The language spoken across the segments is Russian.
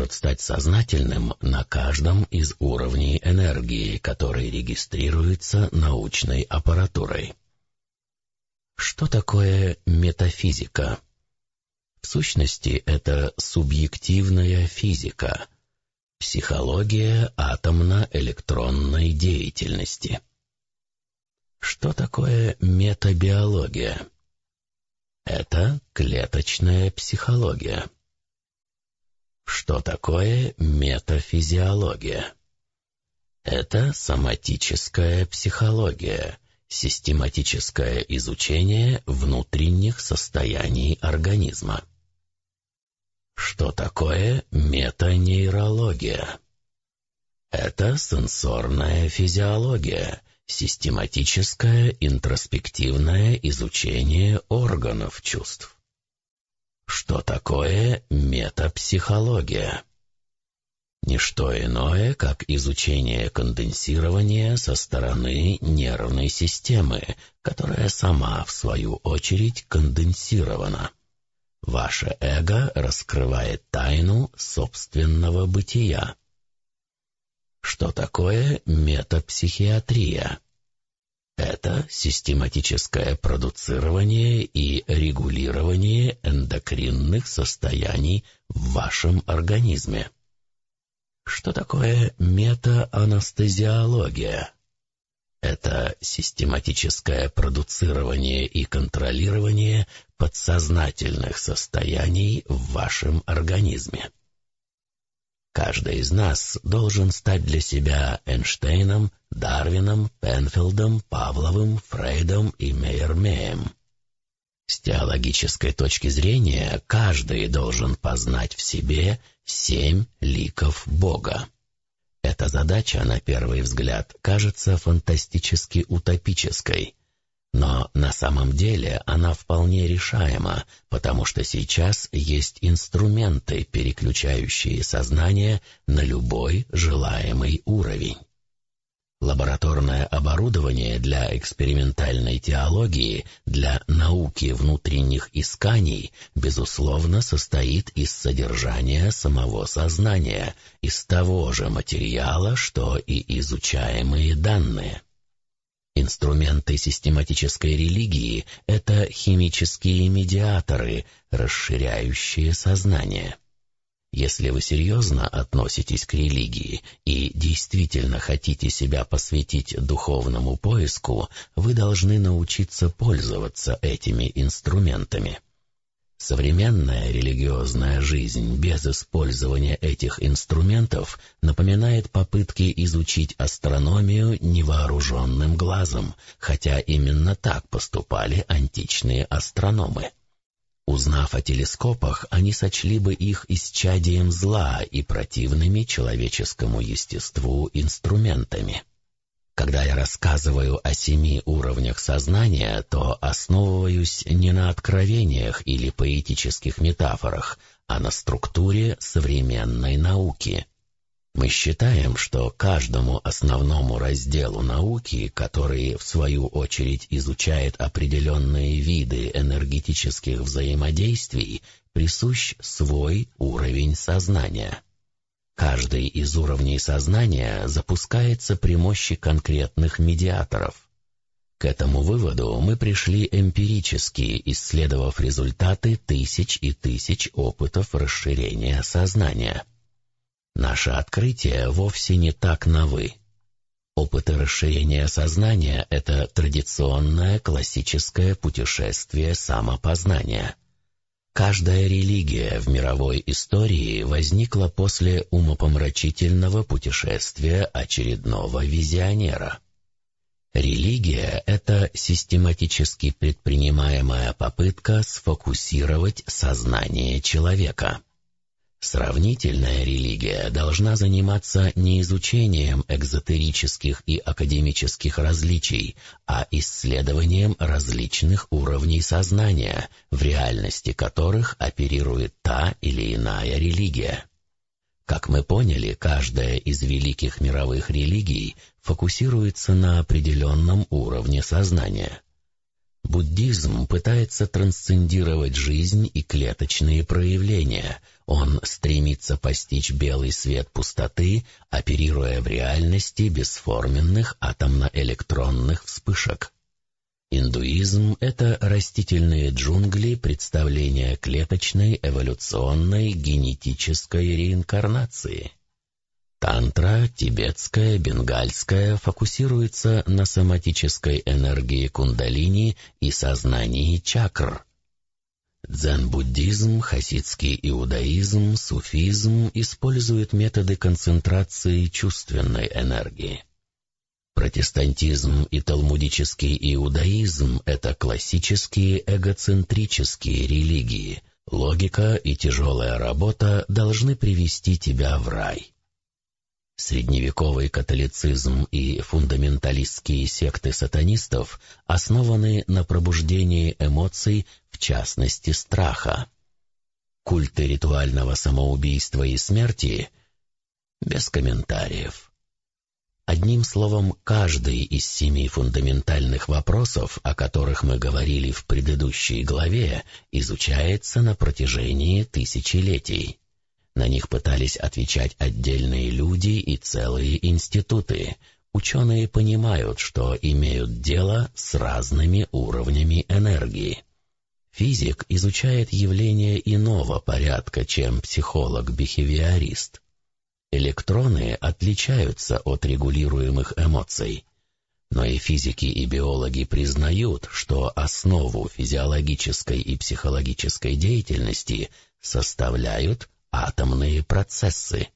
может стать сознательным на каждом из уровней энергии, который регистрируется научной аппаратурой. Что такое метафизика? В сущности, это субъективная физика, психология атомно-электронной деятельности. Что такое метабиология? Это клеточная психология. Что такое метафизиология? Это соматическая психология – Систематическое изучение внутренних состояний организма. Что такое метанейрология? Это сенсорная физиология, систематическое интроспективное изучение органов чувств. Что такое метапсихология? Не что иное, как изучение конденсирования со стороны нервной системы, которая сама, в свою очередь, конденсирована. Ваше эго раскрывает тайну собственного бытия. Что такое метапсихиатрия? Это систематическое продуцирование и регулирование эндокринных состояний в вашем организме. Что такое метаанестезиология? Это систематическое продуцирование и контролирование подсознательных состояний в вашем организме. Каждый из нас должен стать для себя Эйнштейном, Дарвином, Пенфилдом, Павловым, Фрейдом и Мейермеем. С теологической точки зрения, каждый должен познать в себе семь ликов Бога. Эта задача, на первый взгляд, кажется фантастически утопической, но на самом деле она вполне решаема, потому что сейчас есть инструменты, переключающие сознание на любой желаемый уровень. Лабораторное оборудование для экспериментальной теологии, для науки внутренних исканий, безусловно, состоит из содержания самого сознания, из того же материала, что и изучаемые данные. Инструменты систематической религии — это химические медиаторы, расширяющие сознание. Если вы серьезно относитесь к религии и действительно хотите себя посвятить духовному поиску, вы должны научиться пользоваться этими инструментами. Современная религиозная жизнь без использования этих инструментов напоминает попытки изучить астрономию невооруженным глазом, хотя именно так поступали античные астрономы. Узнав о телескопах, они сочли бы их исчадием зла и противными человеческому естеству инструментами. Когда я рассказываю о семи уровнях сознания, то основываюсь не на откровениях или поэтических метафорах, а на структуре современной науки. Мы считаем, что каждому основному разделу науки, который в свою очередь изучает определенные виды энергетических взаимодействий, присущ свой уровень сознания. Каждый из уровней сознания запускается при мощи конкретных медиаторов. К этому выводу мы пришли эмпирически, исследовав результаты тысяч и тысяч опытов расширения сознания. Наше открытие вовсе не так новы. Опыты расширения сознания — это традиционное классическое путешествие самопознания. Каждая религия в мировой истории возникла после умопомрачительного путешествия очередного визионера. Религия — это систематически предпринимаемая попытка сфокусировать сознание человека. Сравнительная религия должна заниматься не изучением экзотерических и академических различий, а исследованием различных уровней сознания, в реальности которых оперирует та или иная религия. Как мы поняли, каждая из великих мировых религий фокусируется на определенном уровне сознания. Буддизм пытается трансцендировать жизнь и клеточные проявления. Он стремится постичь белый свет пустоты, оперируя в реальности бесформенных атомно-электронных вспышек. Индуизм — это растительные джунгли представления клеточной, эволюционной, генетической реинкарнации. Тантра, тибетская, бенгальская, фокусируется на соматической энергии кундалини и сознании чакр. Дзен-буддизм, хасидский иудаизм, суфизм используют методы концентрации чувственной энергии. Протестантизм и талмудический иудаизм — это классические эгоцентрические религии. Логика и тяжелая работа должны привести тебя в рай. Средневековый католицизм и фундаменталистские секты сатанистов основаны на пробуждении эмоций, в частности страха. Культы ритуального самоубийства и смерти — без комментариев. Одним словом, каждый из семи фундаментальных вопросов, о которых мы говорили в предыдущей главе, изучается на протяжении тысячелетий. На них пытались отвечать отдельные люди и целые институты. Ученые понимают, что имеют дело с разными уровнями энергии. Физик изучает явления иного порядка, чем психолог-бихевиорист. Электроны отличаются от регулируемых эмоций. Но и физики, и биологи признают, что основу физиологической и психологической деятельности составляют атомные процессы.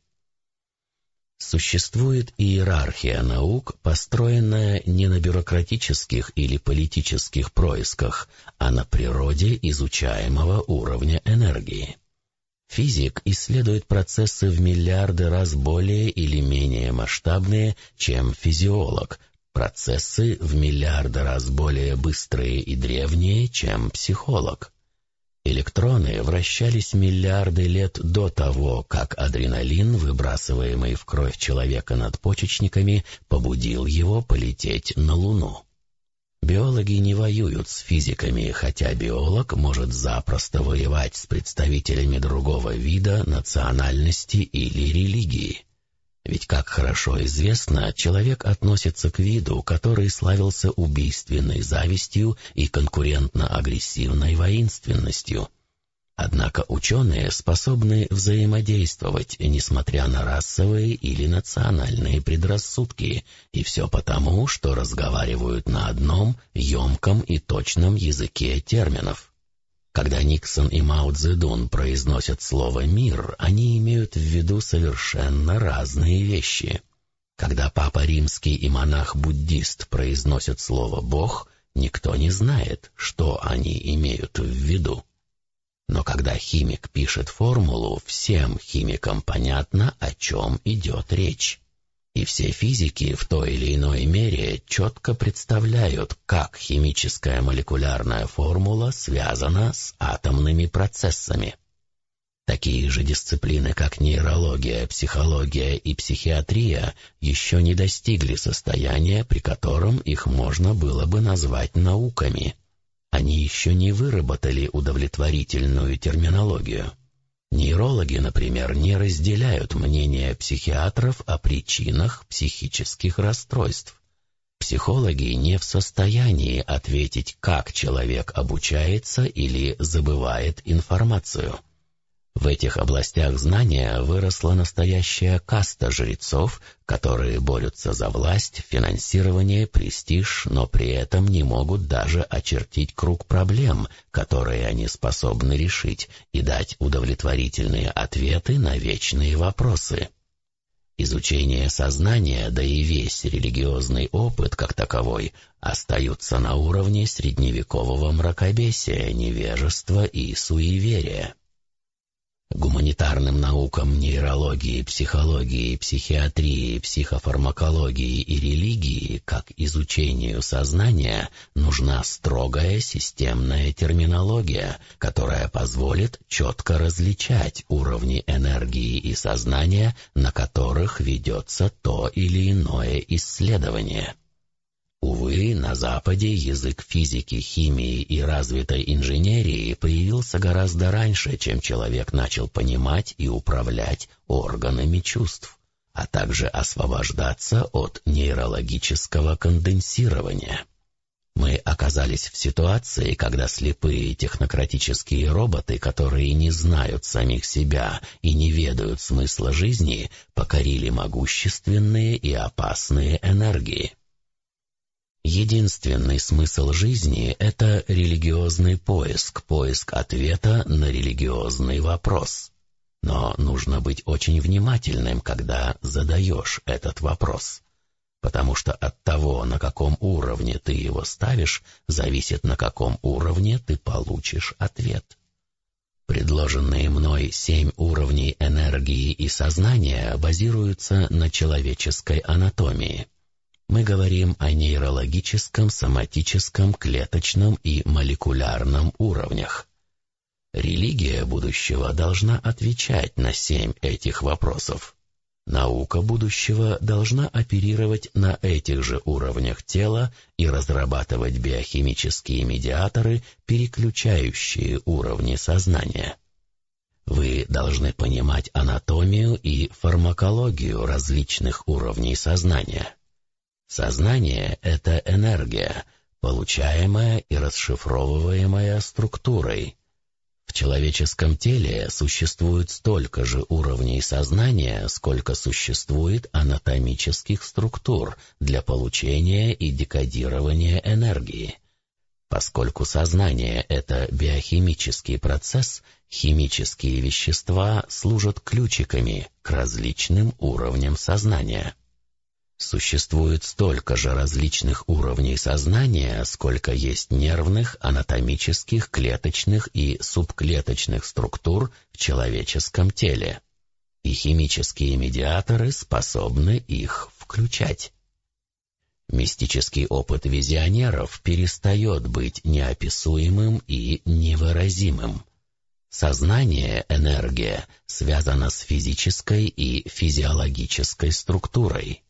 Существует иерархия наук, построенная не на бюрократических или политических происках, а на природе изучаемого уровня энергии. Физик исследует процессы в миллиарды раз более или менее масштабные, чем физиолог, процессы в миллиарды раз более быстрые и древние, чем психолог. Электроны вращались миллиарды лет до того, как адреналин, выбрасываемый в кровь человека над почечниками, побудил его полететь на Луну. Биологи не воюют с физиками, хотя биолог может запросто воевать с представителями другого вида, национальности или религии. Ведь, как хорошо известно, человек относится к виду, который славился убийственной завистью и конкурентно-агрессивной воинственностью – Однако ученые способны взаимодействовать, несмотря на расовые или национальные предрассудки, и все потому, что разговаривают на одном емком и точном языке терминов. Когда Никсон и Мао Цзэдун произносят слово «мир», они имеют в виду совершенно разные вещи. Когда Папа Римский и монах-буддист произносят слово «бог», никто не знает, что они имеют в виду. Но когда химик пишет формулу, всем химикам понятно, о чем идет речь. И все физики в той или иной мере четко представляют, как химическая молекулярная формула связана с атомными процессами. Такие же дисциплины, как нейрология, психология и психиатрия, еще не достигли состояния, при котором их можно было бы назвать науками. Они еще не выработали удовлетворительную терминологию. Нейрологи, например, не разделяют мнение психиатров о причинах психических расстройств. Психологи не в состоянии ответить, как человек обучается или забывает информацию. В этих областях знания выросла настоящая каста жрецов, которые борются за власть, финансирование, престиж, но при этом не могут даже очертить круг проблем, которые они способны решить, и дать удовлетворительные ответы на вечные вопросы. Изучение сознания, да и весь религиозный опыт как таковой, остаются на уровне средневекового мракобесия, невежества и суеверия. Гуманитарным наукам нейрологии, психологии, психиатрии, психофармакологии и религии, как изучению сознания, нужна строгая системная терминология, которая позволит четко различать уровни энергии и сознания, на которых ведется то или иное исследование. Увы, на Западе язык физики, химии и развитой инженерии появился гораздо раньше, чем человек начал понимать и управлять органами чувств, а также освобождаться от нейрологического конденсирования. Мы оказались в ситуации, когда слепые технократические роботы, которые не знают самих себя и не ведают смысла жизни, покорили могущественные и опасные энергии. Единственный смысл жизни — это религиозный поиск, поиск ответа на религиозный вопрос. Но нужно быть очень внимательным, когда задаешь этот вопрос. Потому что от того, на каком уровне ты его ставишь, зависит, на каком уровне ты получишь ответ. Предложенные мной семь уровней энергии и сознания базируются на человеческой анатомии мы говорим о нейрологическом, соматическом, клеточном и молекулярном уровнях. Религия будущего должна отвечать на семь этих вопросов. Наука будущего должна оперировать на этих же уровнях тела и разрабатывать биохимические медиаторы, переключающие уровни сознания. Вы должны понимать анатомию и фармакологию различных уровней сознания. Сознание — это энергия, получаемая и расшифровываемая структурой. В человеческом теле существует столько же уровней сознания, сколько существует анатомических структур для получения и декодирования энергии. Поскольку сознание — это биохимический процесс, химические вещества служат ключиками к различным уровням сознания. Существует столько же различных уровней сознания, сколько есть нервных, анатомических, клеточных и субклеточных структур в человеческом теле. И химические медиаторы способны их включать. Мистический опыт визионеров перестает быть неописуемым и невыразимым. Сознание, энергия, связана с физической и физиологической структурой.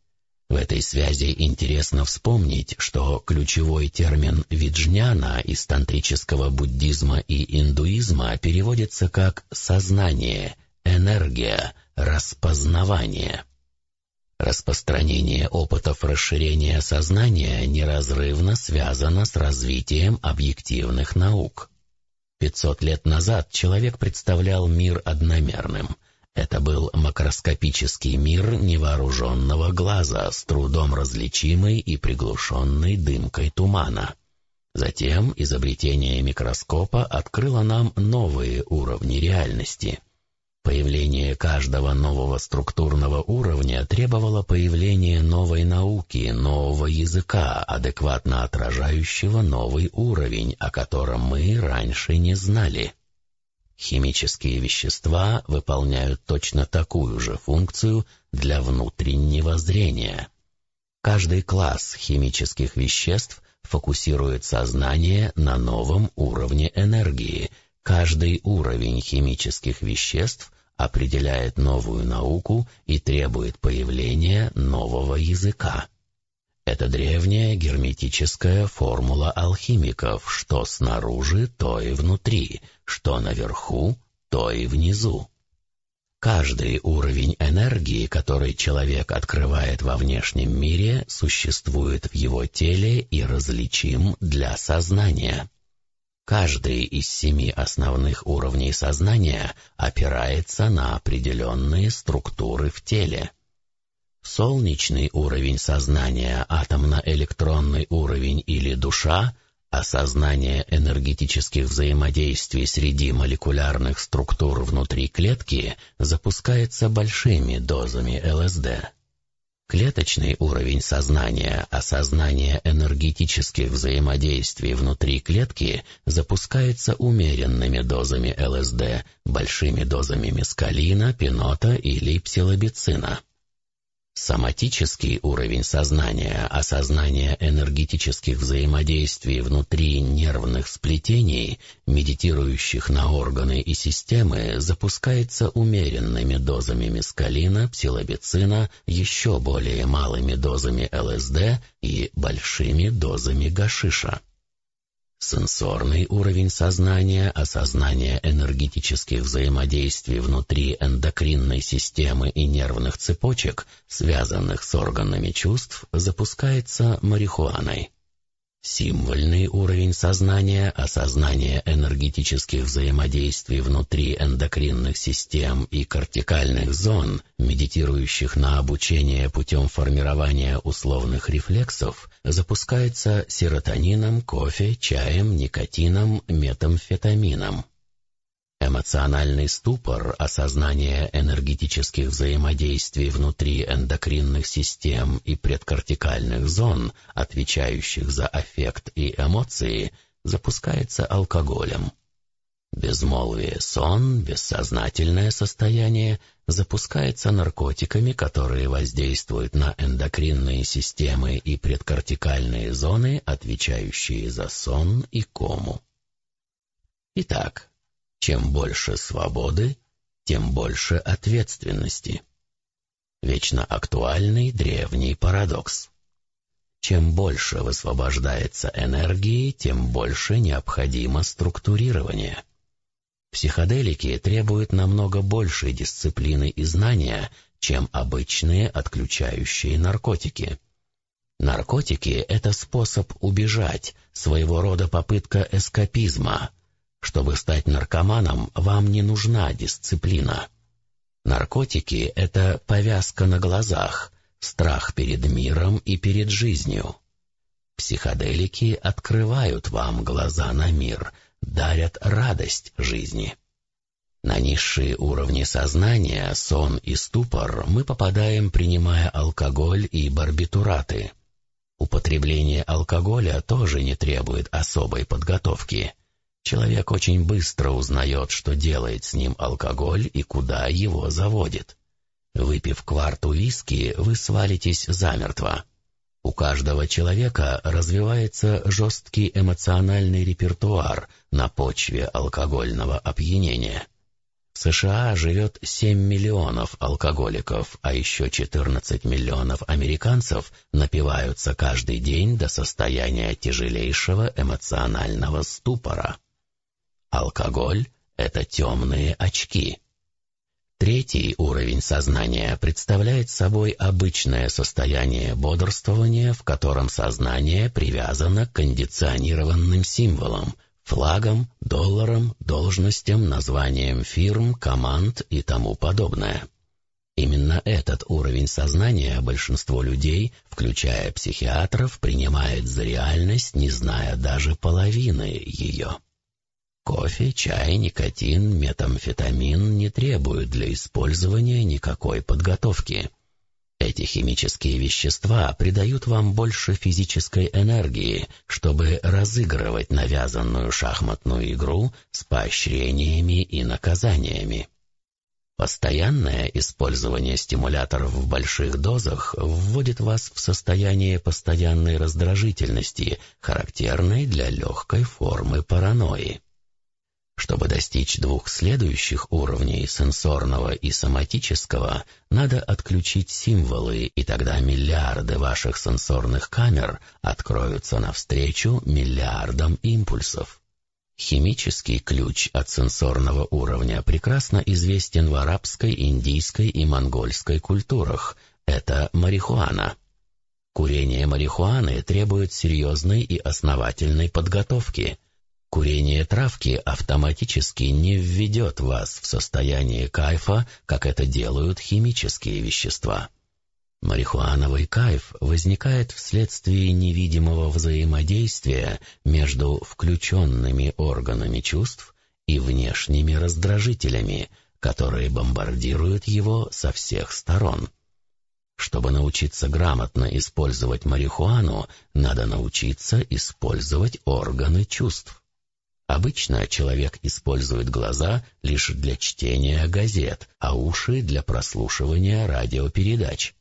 В этой связи интересно вспомнить, что ключевой термин «виджняна» из тантрического буддизма и индуизма переводится как «сознание», «энергия», «распознавание». Распространение опытов расширения сознания неразрывно связано с развитием объективных наук. 500 лет назад человек представлял мир одномерным – это был макроскопический мир невооруженного глаза, с трудом различимый и приглушенный дымкой тумана. Затем изобретение микроскопа открыло нам новые уровни реальности. Появление каждого нового структурного уровня требовало появления новой науки, нового языка, адекватно отражающего новый уровень, о котором мы раньше не знали. Химические вещества выполняют точно такую же функцию для внутреннего зрения. Каждый класс химических веществ фокусирует сознание на новом уровне энергии. Каждый уровень химических веществ определяет новую науку и требует появления нового языка. Это древняя герметическая формула алхимиков, что снаружи, то и внутри, что наверху, то и внизу. Каждый уровень энергии, который человек открывает во внешнем мире, существует в его теле и различим для сознания. Каждый из семи основных уровней сознания опирается на определенные структуры в теле. Солнечный уровень сознания, атомно-электронный уровень или душа, осознание энергетических взаимодействий среди молекулярных структур внутри клетки запускается большими дозами ЛСД. Клеточный уровень сознания, осознание энергетических взаимодействий внутри клетки запускается умеренными дозами ЛСД, большими дозами мескалина, пенота или псилобицина. Соматический уровень сознания, осознание энергетических взаимодействий внутри нервных сплетений, медитирующих на органы и системы, запускается умеренными дозами мескалина, псилобицина, еще более малыми дозами ЛСД и большими дозами гашиша. Сенсорный уровень сознания, осознание энергетических взаимодействий внутри эндокринной системы и нервных цепочек, связанных с органами чувств, запускается марихуаной. Символьный уровень сознания, осознание энергетических взаимодействий внутри эндокринных систем и кортикальных зон, медитирующих на обучение путем формирования условных рефлексов, запускается серотонином, кофе, чаем, никотином, метамфетамином. Эмоциональный ступор, осознание энергетических взаимодействий внутри эндокринных систем и предкортикальных зон, отвечающих за аффект и эмоции, запускается алкоголем. Безмолвие, сон, бессознательное состояние запускается наркотиками, которые воздействуют на эндокринные системы и предкортикальные зоны, отвечающие за сон и кому. Итак, чем больше свободы, тем больше ответственности. Вечно актуальный древний парадокс. Чем больше высвобождается энергии, тем больше необходимо структурирование. Психоделики требуют намного большей дисциплины и знания, чем обычные отключающие наркотики. Наркотики — это способ убежать, своего рода попытка эскапизма — чтобы стать наркоманом, вам не нужна дисциплина. Наркотики — это повязка на глазах, страх перед миром и перед жизнью. Психоделики открывают вам глаза на мир, дарят радость жизни. На низшие уровни сознания, сон и ступор мы попадаем, принимая алкоголь и барбитураты. Употребление алкоголя тоже не требует особой подготовки — Человек очень быстро узнает, что делает с ним алкоголь и куда его заводит. Выпив кварту виски, вы свалитесь замертво. У каждого человека развивается жесткий эмоциональный репертуар на почве алкогольного опьянения. В США живет 7 миллионов алкоголиков, а еще 14 миллионов американцев напиваются каждый день до состояния тяжелейшего эмоционального ступора. Алкоголь — это темные очки. Третий уровень сознания представляет собой обычное состояние бодрствования, в котором сознание привязано к кондиционированным символам, флагам, долларам, должностям, названиям фирм, команд и тому подобное. Именно этот уровень сознания большинство людей, включая психиатров, принимает за реальность, не зная даже половины ее. Кофе, чай, никотин, метамфетамин не требуют для использования никакой подготовки. Эти химические вещества придают вам больше физической энергии, чтобы разыгрывать навязанную шахматную игру с поощрениями и наказаниями. Постоянное использование стимуляторов в больших дозах вводит вас в состояние постоянной раздражительности, характерной для легкой формы паранойи. Чтобы достичь двух следующих уровней сенсорного и соматического, надо отключить символы, и тогда миллиарды ваших сенсорных камер откроются навстречу миллиардам импульсов. Химический ключ от сенсорного уровня прекрасно известен в арабской, индийской и монгольской культурах. Это марихуана. Курение марихуаны требует серьезной и основательной подготовки – Курение травки автоматически не введет вас в состояние кайфа, как это делают химические вещества. Марихуановый кайф возникает вследствие невидимого взаимодействия между включенными органами чувств и внешними раздражителями, которые бомбардируют его со всех сторон. Чтобы научиться грамотно использовать марихуану, надо научиться использовать органы чувств. Обычно человек использует глаза лишь для чтения газет, а уши для прослушивания радиопередач.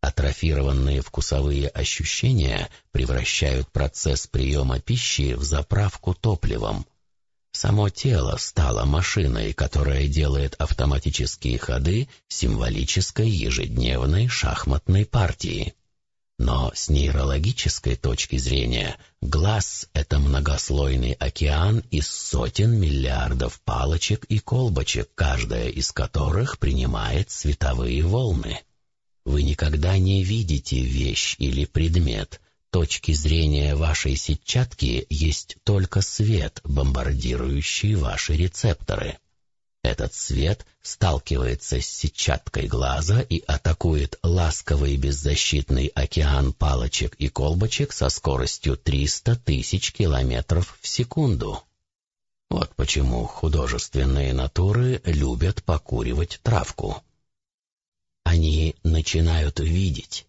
Атрофированные вкусовые ощущения превращают процесс приема пищи в заправку топливом. Само тело стало машиной, которая делает автоматические ходы символической ежедневной шахматной партии. Но с нейрологической точки зрения глаз — это многослойный океан из сотен миллиардов палочек и колбочек, каждая из которых принимает световые волны. Вы никогда не видите вещь или предмет. Точки зрения вашей сетчатки есть только свет, бомбардирующий ваши рецепторы. Этот свет сталкивается с сетчаткой глаза и атакует ласковый беззащитный океан палочек и колбочек со скоростью 300 тысяч километров в секунду. Вот почему художественные натуры любят покуривать травку. Они начинают видеть.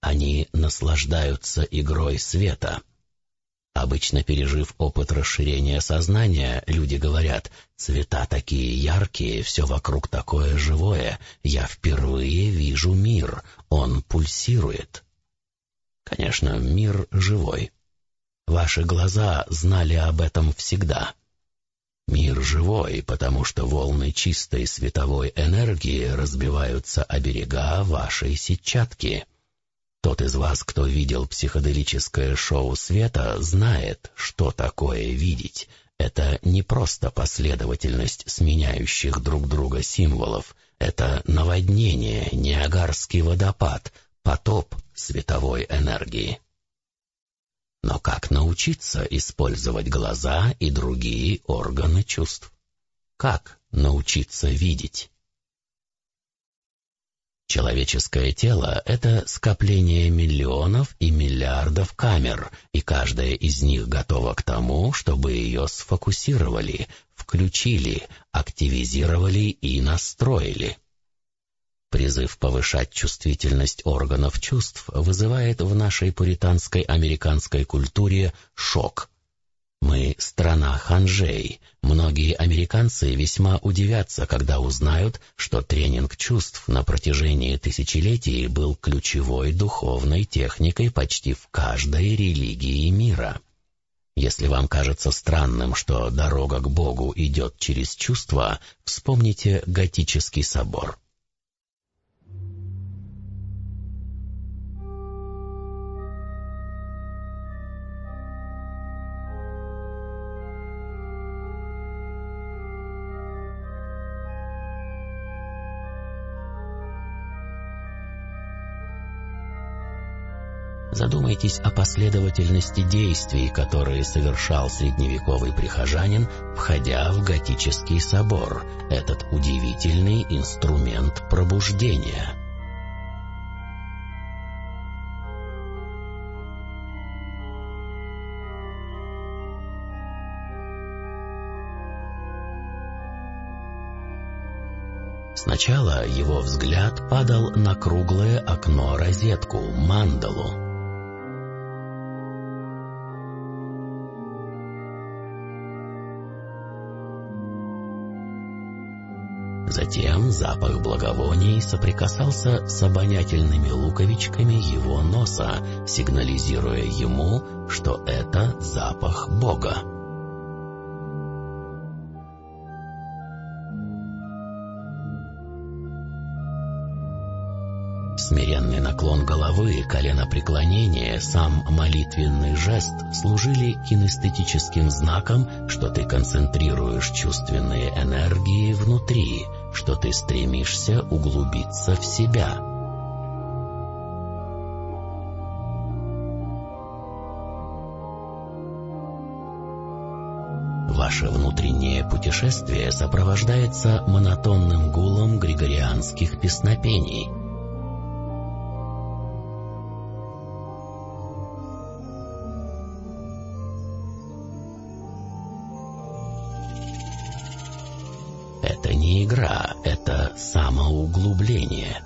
Они наслаждаются игрой света. Обычно пережив опыт расширения сознания, люди говорят, цвета такие яркие, все вокруг такое живое, я впервые вижу мир, он пульсирует. Конечно, мир живой. Ваши глаза знали об этом всегда. Мир живой, потому что волны чистой световой энергии разбиваются о берега вашей сетчатки. Тот из вас, кто видел психоделическое шоу света, знает, что такое видеть. Это не просто последовательность сменяющих друг друга символов. Это наводнение, неагарский водопад, потоп световой энергии. Но как научиться использовать глаза и другие органы чувств? Как научиться видеть? Человеческое тело — это скопление миллионов и миллиардов камер, и каждая из них готова к тому, чтобы ее сфокусировали, включили, активизировали и настроили. Призыв повышать чувствительность органов чувств вызывает в нашей пуританской американской культуре шок. Мы — страна ханжей. Многие американцы весьма удивятся, когда узнают, что тренинг чувств на протяжении тысячелетий был ключевой духовной техникой почти в каждой религии мира. Если вам кажется странным, что дорога к Богу идет через чувства, вспомните готический собор. Задумайтесь о последовательности действий, которые совершал средневековый прихожанин, входя в готический собор, этот удивительный инструмент пробуждения. Сначала его взгляд падал на круглое окно-розетку, мандалу. Затем запах благовоний соприкасался с обонятельными луковичками его носа, сигнализируя ему, что это запах Бога. Смиренный наклон головы, коленопреклонение, сам молитвенный жест служили кинестетическим знаком, что ты концентрируешь чувственные энергии внутри, что ты стремишься углубиться в себя. Ваше внутреннее путешествие сопровождается монотонным гулом григорианских песнопений – игра, это самоуглубление.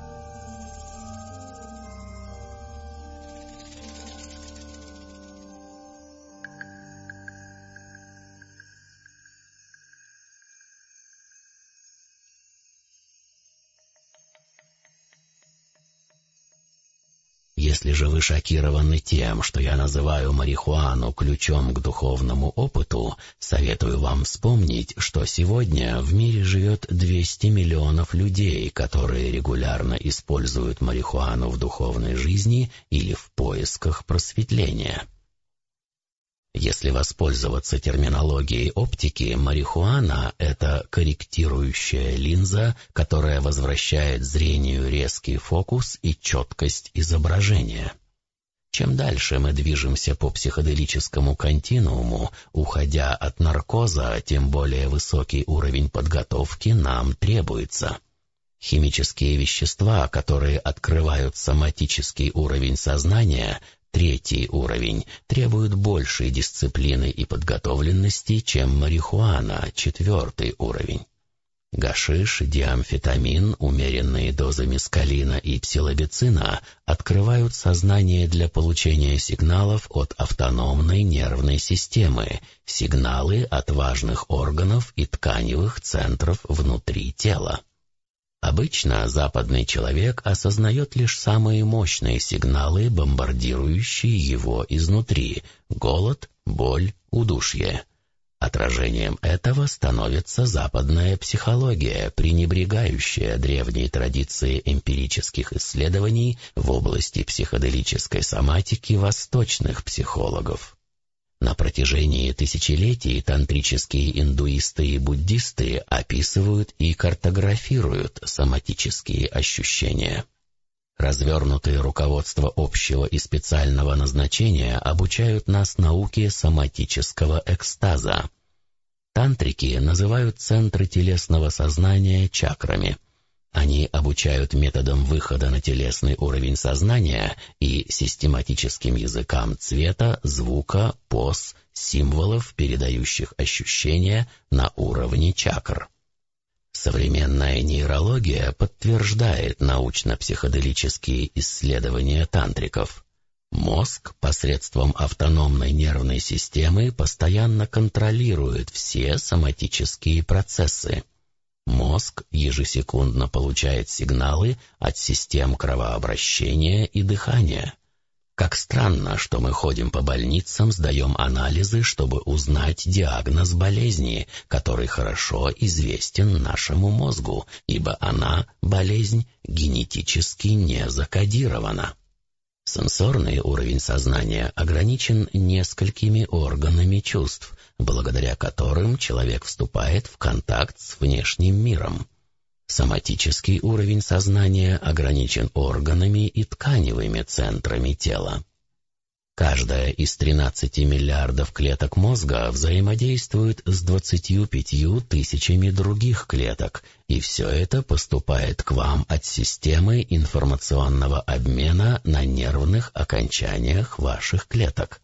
Если же вы шокированы тем, что я называю марихуану ключом к духовному опыту, советую вам вспомнить, что сегодня в мире живет 200 миллионов людей, которые регулярно используют марихуану в духовной жизни или в поисках просветления. Если воспользоваться терминологией оптики, марихуана — это корректирующая линза, которая возвращает зрению резкий фокус и четкость изображения. Чем дальше мы движемся по психоделическому континууму, уходя от наркоза, тем более высокий уровень подготовки нам требуется. Химические вещества, которые открывают соматический уровень сознания, Третий уровень требует большей дисциплины и подготовленности, чем марихуана, четвертый уровень. Гашиш, диамфетамин, умеренные дозы мескалина и псилобицина открывают сознание для получения сигналов от автономной нервной системы, сигналы от важных органов и тканевых центров внутри тела. Обычно западный человек осознает лишь самые мощные сигналы, бомбардирующие его изнутри – голод, боль, удушье. Отражением этого становится западная психология, пренебрегающая древние традиции эмпирических исследований в области психоделической соматики восточных психологов. На протяжении тысячелетий тантрические индуисты и буддисты описывают и картографируют соматические ощущения. Развернутые руководства общего и специального назначения обучают нас науке соматического экстаза. Тантрики называют центры телесного сознания чакрами – они обучают методам выхода на телесный уровень сознания и систематическим языкам цвета, звука, поз, символов, передающих ощущения на уровне чакр. Современная нейрология подтверждает научно-психоделические исследования тантриков. Мозг посредством автономной нервной системы постоянно контролирует все соматические процессы. Мозг ежесекундно получает сигналы от систем кровообращения и дыхания. Как странно, что мы ходим по больницам, сдаем анализы, чтобы узнать диагноз болезни, который хорошо известен нашему мозгу, ибо она, болезнь, генетически не закодирована. Сенсорный уровень сознания ограничен несколькими органами чувств, благодаря которым человек вступает в контакт с внешним миром. Соматический уровень сознания ограничен органами и тканевыми центрами тела. Каждая из 13 миллиардов клеток мозга взаимодействует с 25 тысячами других клеток, и все это поступает к вам от системы информационного обмена на нервных окончаниях ваших клеток.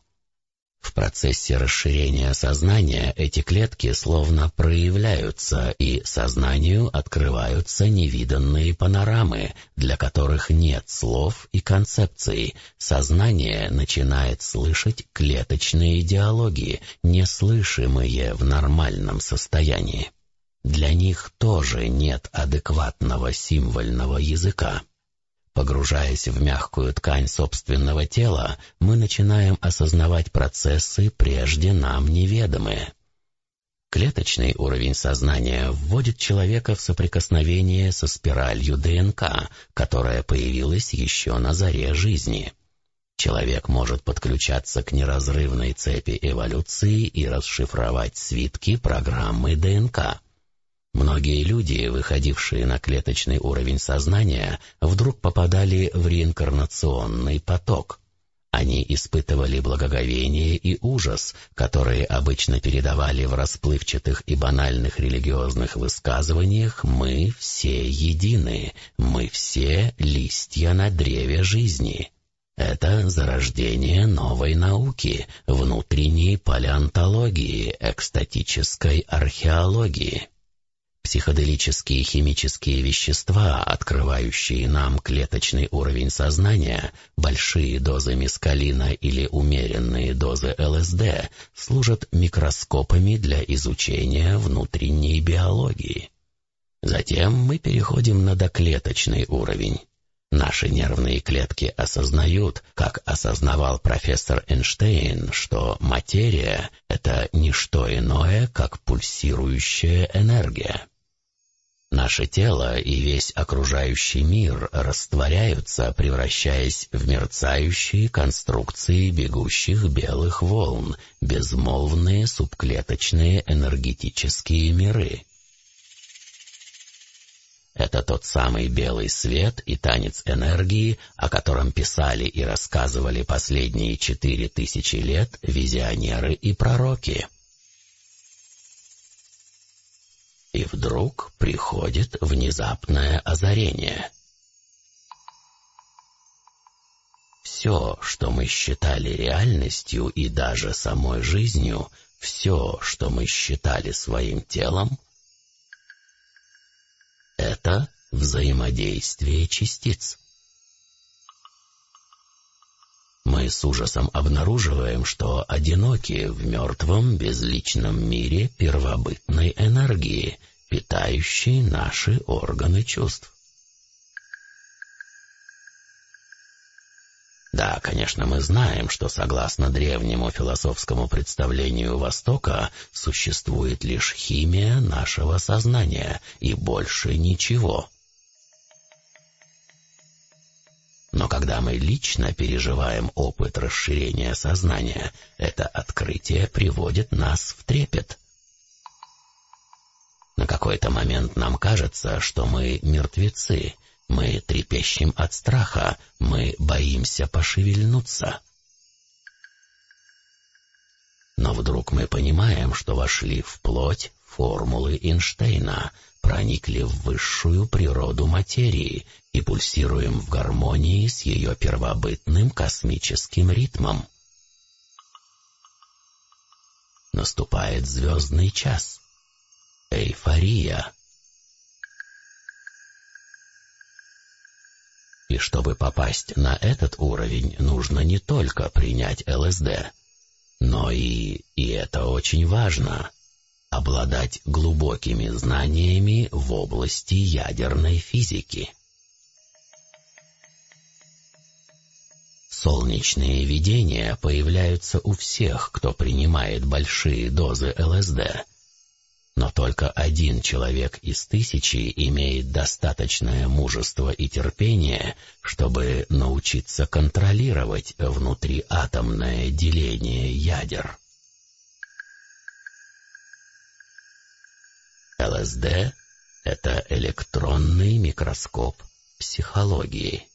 В процессе расширения сознания эти клетки словно проявляются, и сознанию открываются невиданные панорамы, для которых нет слов и концепций. Сознание начинает слышать клеточные диалоги, неслышимые в нормальном состоянии. Для них тоже нет адекватного символьного языка. Погружаясь в мягкую ткань собственного тела, мы начинаем осознавать процессы, прежде нам неведомые. Клеточный уровень сознания вводит человека в соприкосновение со спиралью ДНК, которая появилась еще на заре жизни. Человек может подключаться к неразрывной цепи эволюции и расшифровать свитки программы ДНК. Многие люди, выходившие на клеточный уровень сознания, вдруг попадали в реинкарнационный поток. Они испытывали благоговение и ужас, которые обычно передавали в расплывчатых и банальных религиозных высказываниях «Мы все едины, мы все листья на древе жизни». Это зарождение новой науки, внутренней палеонтологии, экстатической археологии. Психоделические химические вещества, открывающие нам клеточный уровень сознания, большие дозы мескалина или умеренные дозы ЛСД, служат микроскопами для изучения внутренней биологии. Затем мы переходим на доклеточный уровень. Наши нервные клетки осознают, как осознавал профессор Эйнштейн, что материя — это не что иное, как пульсирующая энергия. Наше тело и весь окружающий мир растворяются, превращаясь в мерцающие конструкции бегущих белых волн, безмолвные субклеточные энергетические миры. Это тот самый белый свет и танец энергии, о котором писали и рассказывали последние четыре тысячи лет визионеры и пророки. И вдруг приходит внезапное озарение. Все, что мы считали реальностью и даже самой жизнью, все, что мы считали своим телом, это взаимодействие частиц. Мы с ужасом обнаруживаем, что одиноки в мертвом безличном мире первобытной энергии, питающей наши органы чувств. Да, конечно, мы знаем, что согласно древнему философскому представлению Востока существует лишь химия нашего сознания и больше ничего. Но когда мы лично переживаем опыт расширения сознания, это открытие приводит нас в трепет. На какой-то момент нам кажется, что мы мертвецы — мы трепещем от страха, мы боимся пошевельнуться. Но вдруг мы понимаем, что вошли в плоть формулы Эйнштейна, проникли в высшую природу материи и пульсируем в гармонии с ее первобытным космическим ритмом. Наступает звездный час. Эйфория. И чтобы попасть на этот уровень, нужно не только принять ЛСД, но и, и это очень важно, обладать глубокими знаниями в области ядерной физики. Солнечные видения появляются у всех, кто принимает большие дозы ЛСД – но только один человек из тысячи имеет достаточное мужество и терпение, чтобы научиться контролировать внутриатомное деление ядер. ЛСД — это электронный микроскоп психологии.